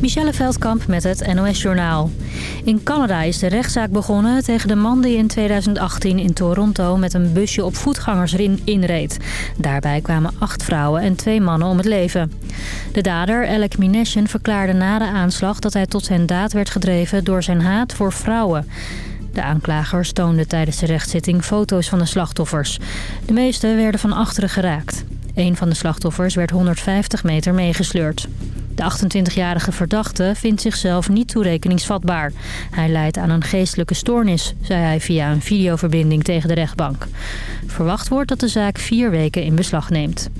Michelle Veldkamp met het NOS-journaal. In Canada is de rechtszaak begonnen tegen de man die in 2018 in Toronto met een busje op voetgangers inreed. Daarbij kwamen acht vrouwen en twee mannen om het leven. De dader, Alec Mineshen, verklaarde na de aanslag dat hij tot zijn daad werd gedreven door zijn haat voor vrouwen. De aanklagers toonden tijdens de rechtszitting foto's van de slachtoffers. De meeste werden van achteren geraakt. Een van de slachtoffers werd 150 meter meegesleurd. De 28-jarige verdachte vindt zichzelf niet toerekeningsvatbaar. Hij lijdt aan een geestelijke stoornis, zei hij via een videoverbinding tegen de rechtbank. Verwacht wordt dat de zaak vier weken in beslag neemt.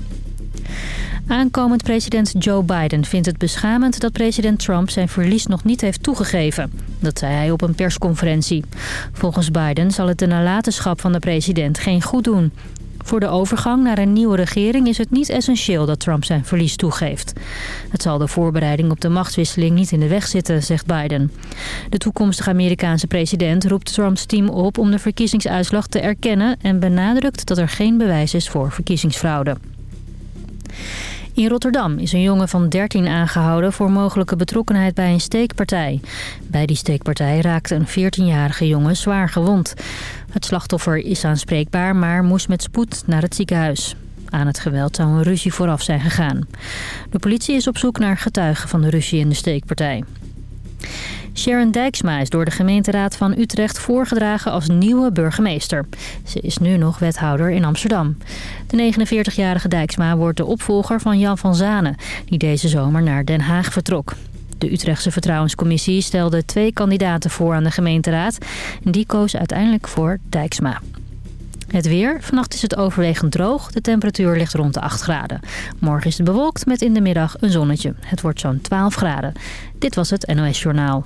Aankomend president Joe Biden vindt het beschamend dat president Trump zijn verlies nog niet heeft toegegeven. Dat zei hij op een persconferentie. Volgens Biden zal het de nalatenschap van de president geen goed doen. Voor de overgang naar een nieuwe regering is het niet essentieel dat Trump zijn verlies toegeeft. Het zal de voorbereiding op de machtswisseling niet in de weg zitten, zegt Biden. De toekomstige Amerikaanse president roept Trumps team op om de verkiezingsuitslag te erkennen... en benadrukt dat er geen bewijs is voor verkiezingsfraude. In Rotterdam is een jongen van 13 aangehouden voor mogelijke betrokkenheid bij een steekpartij. Bij die steekpartij raakte een 14-jarige jongen zwaar gewond. Het slachtoffer is aanspreekbaar, maar moest met spoed naar het ziekenhuis. Aan het geweld zou een ruzie vooraf zijn gegaan. De politie is op zoek naar getuigen van de ruzie in de steekpartij. Sharon Dijksma is door de gemeenteraad van Utrecht voorgedragen als nieuwe burgemeester. Ze is nu nog wethouder in Amsterdam. De 49-jarige Dijksma wordt de opvolger van Jan van Zanen... die deze zomer naar Den Haag vertrok. De Utrechtse Vertrouwenscommissie stelde twee kandidaten voor aan de gemeenteraad. En die koos uiteindelijk voor Dijksma. Het weer. Vannacht is het overwegend droog. De temperatuur ligt rond de 8 graden. Morgen is het bewolkt met in de middag een zonnetje. Het wordt zo'n 12 graden. Dit was het NOS Journaal.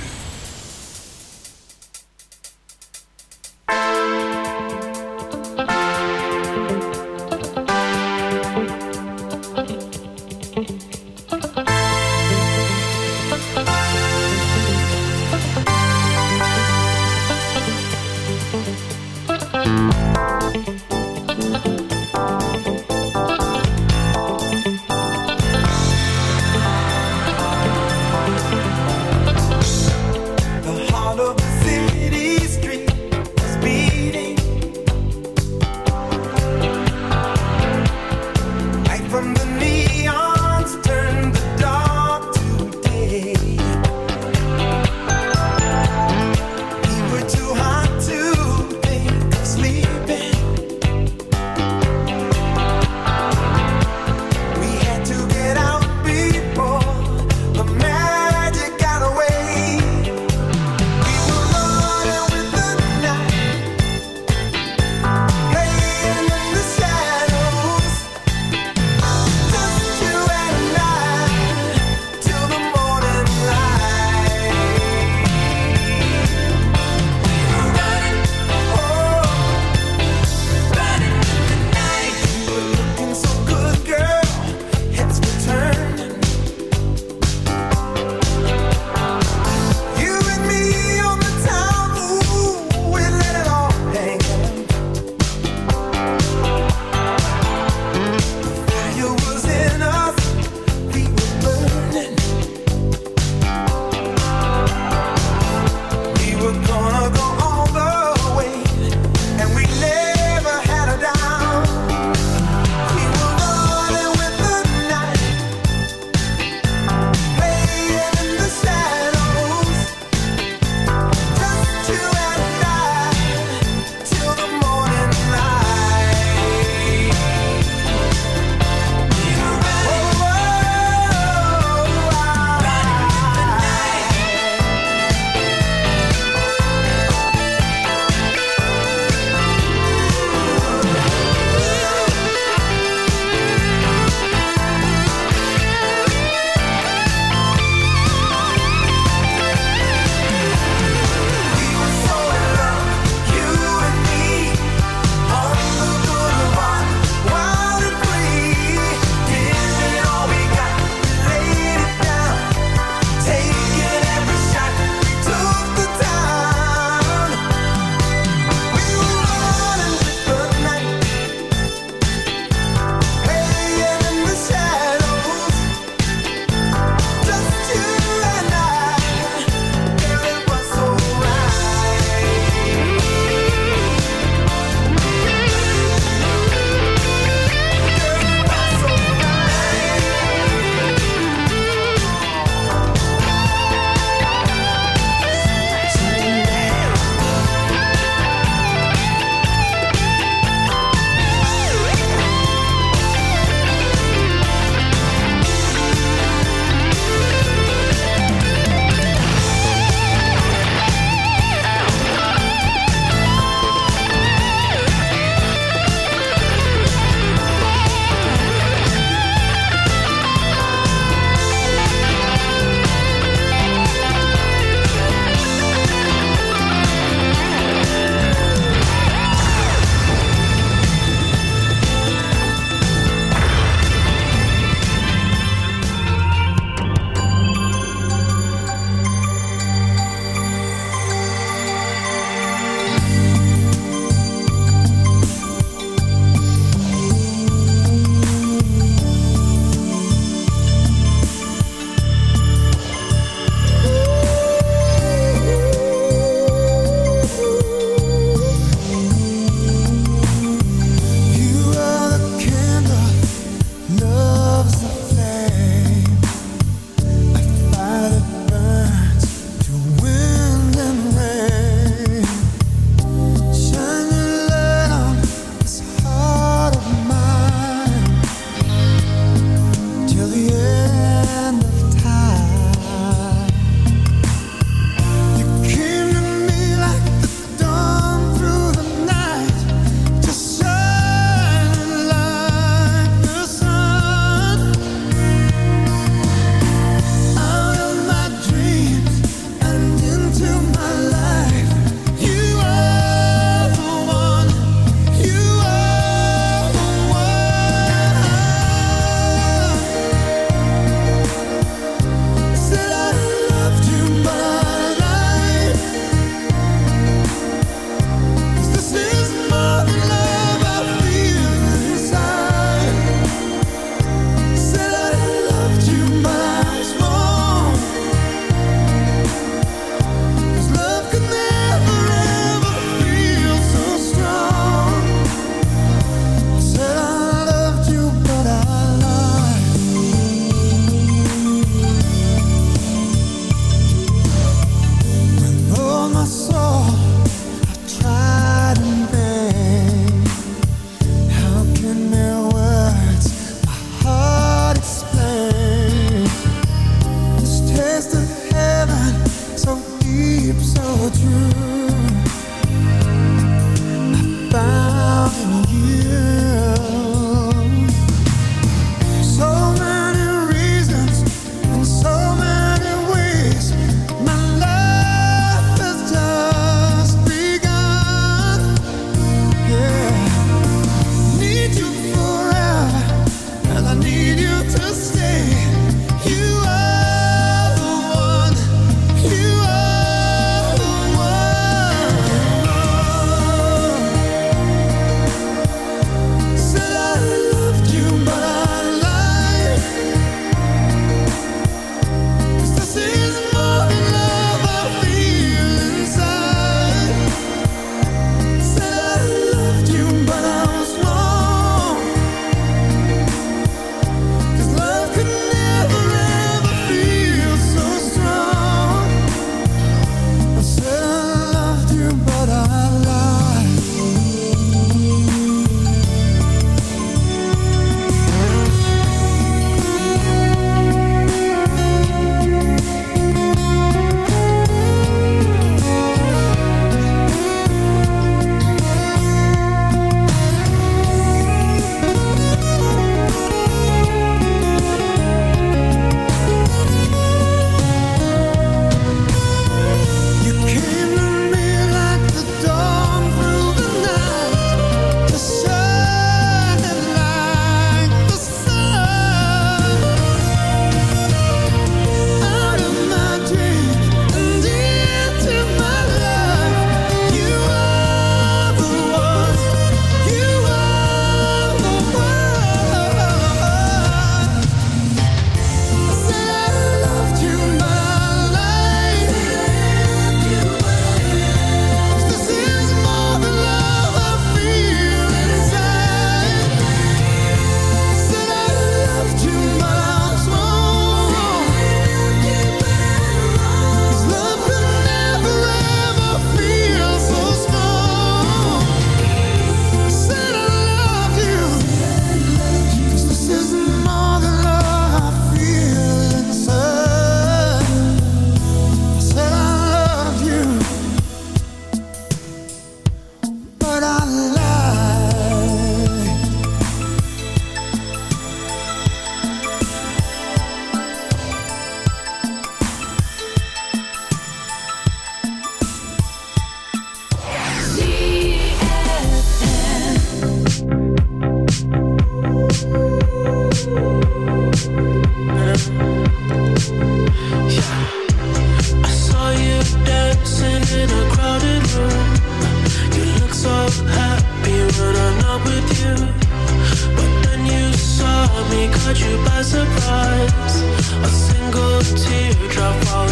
caught you by surprise. A single teardrop falling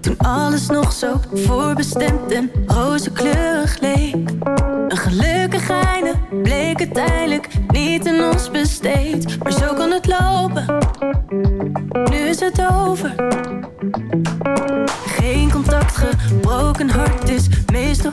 Toen alles nog zo voorbestemd en rozenkleurig leek. Een gelukkig einde bleek uiteindelijk niet in ons besteed. Maar zo kan het lopen, nu is het over. Geen contact, gebroken hart is meestal.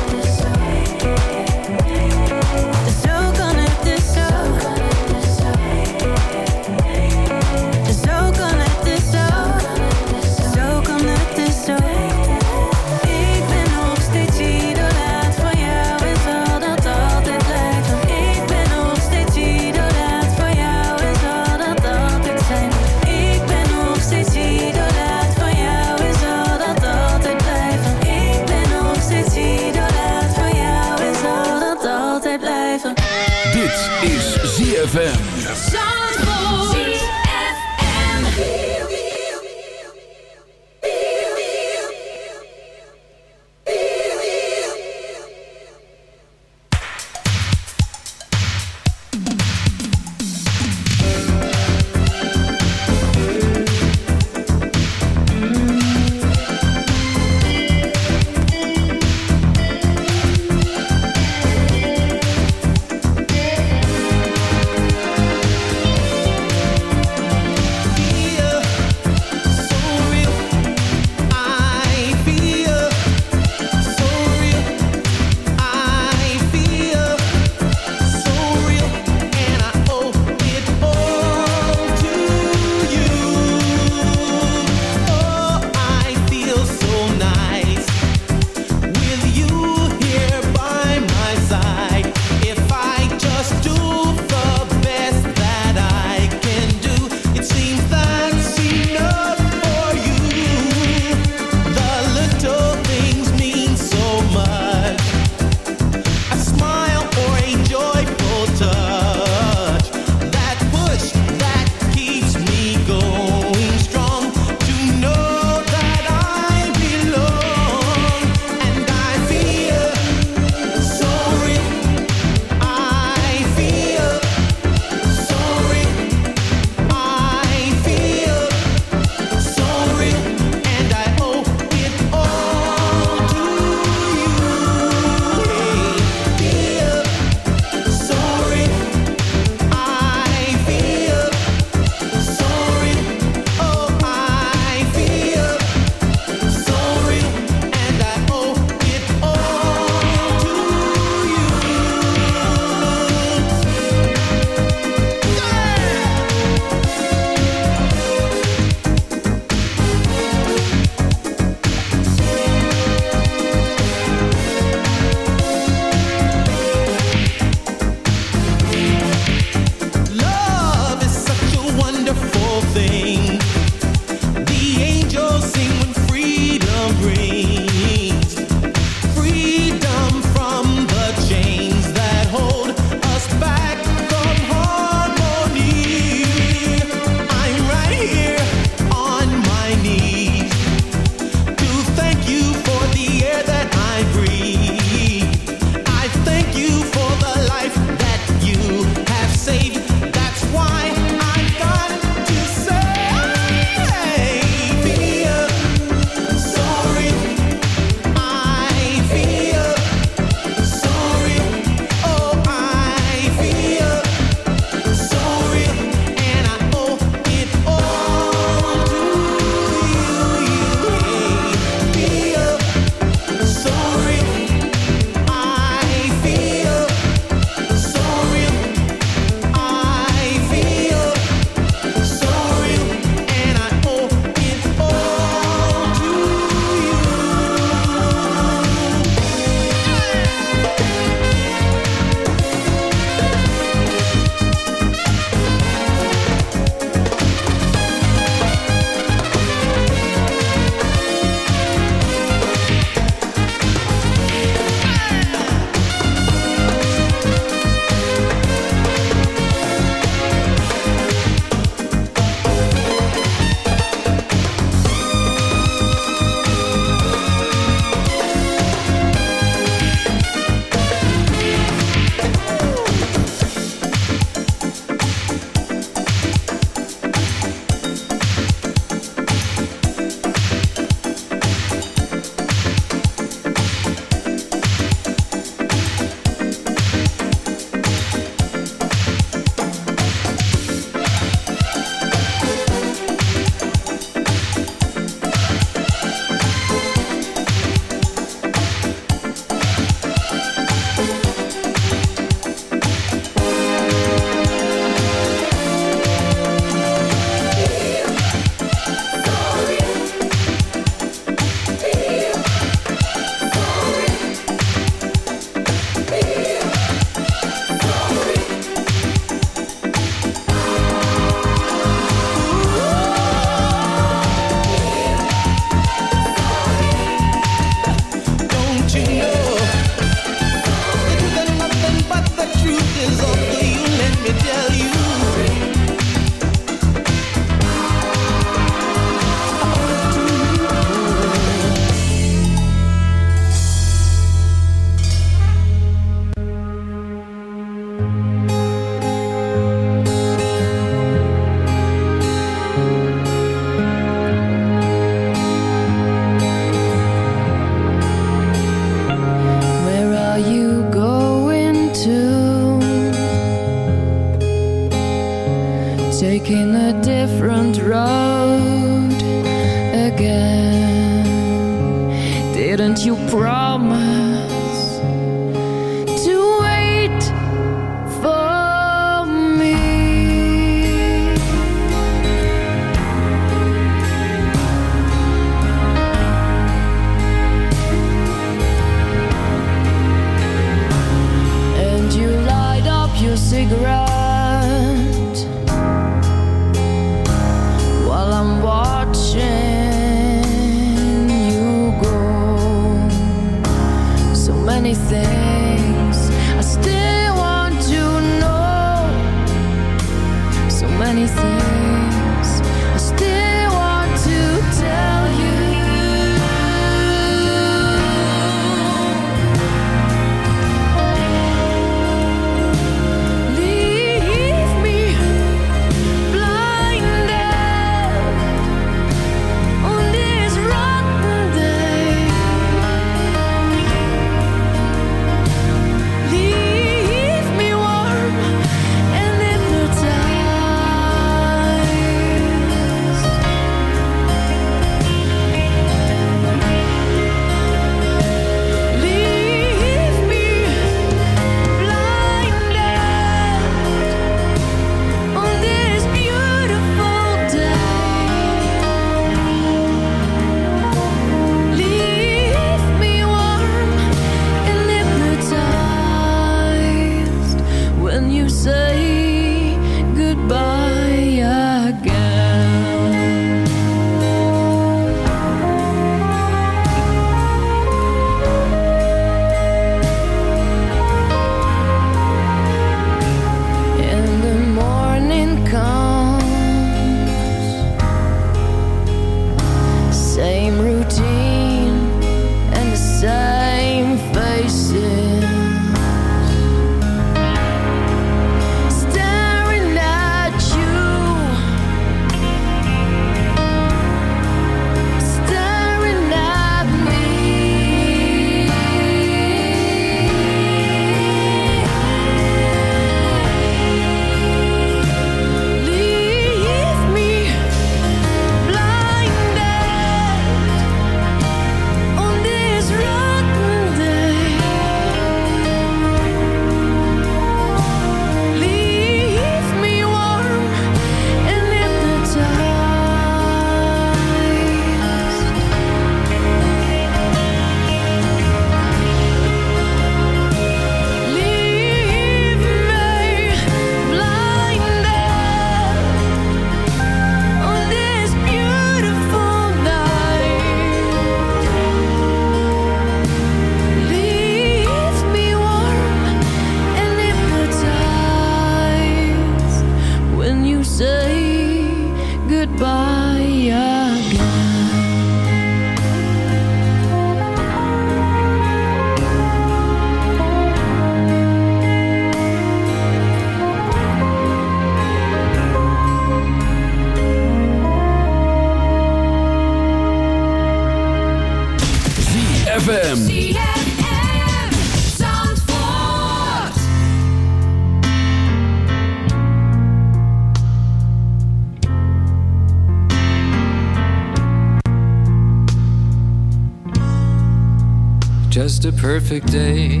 Perfect day.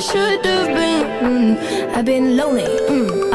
should have been. Mm, I've been lonely. Mm.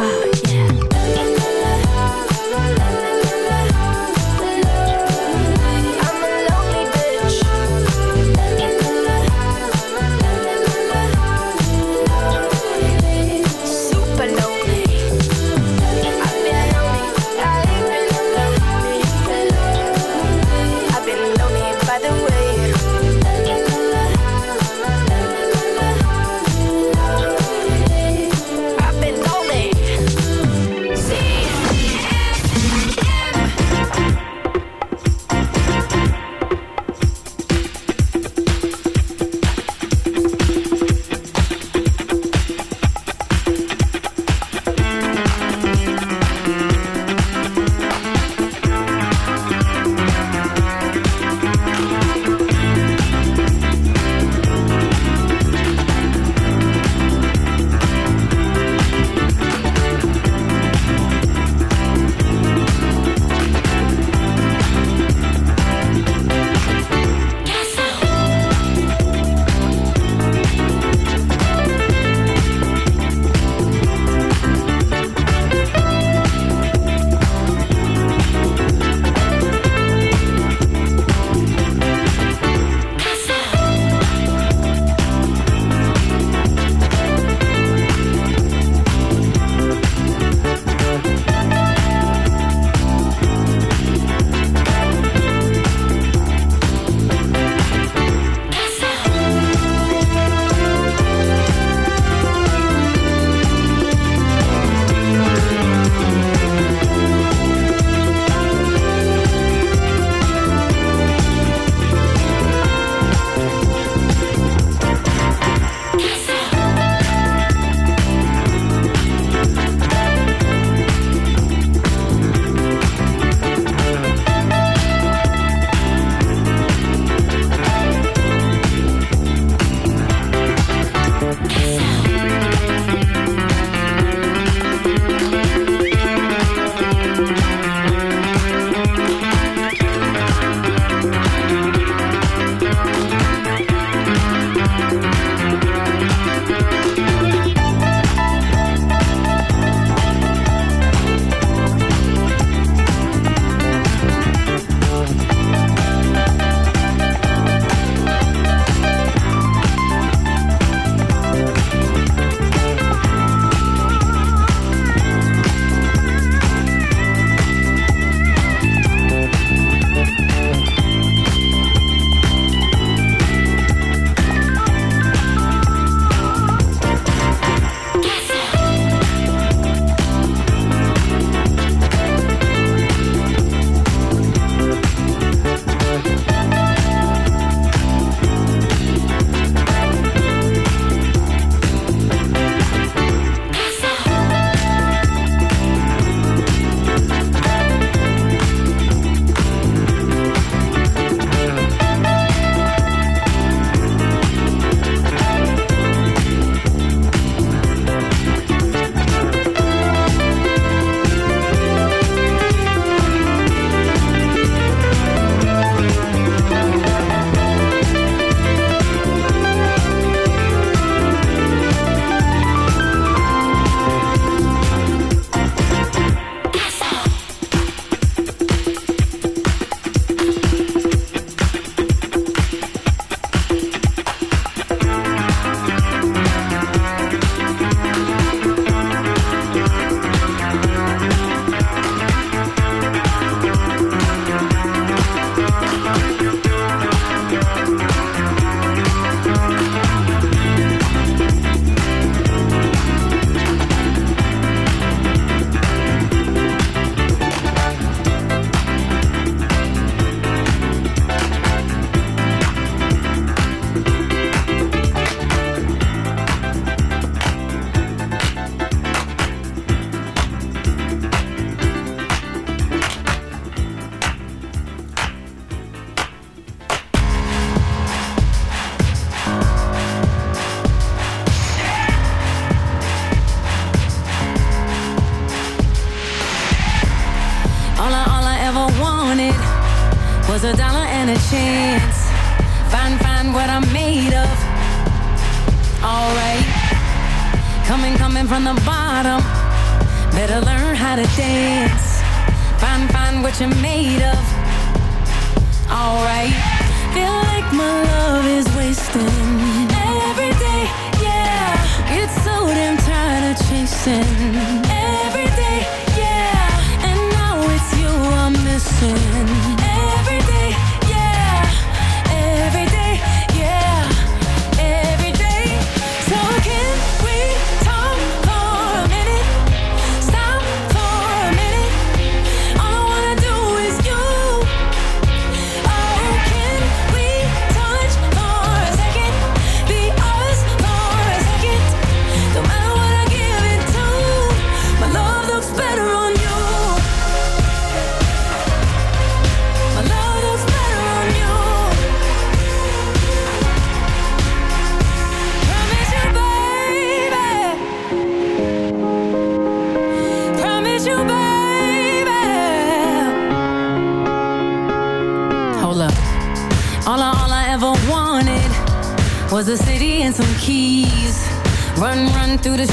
Through the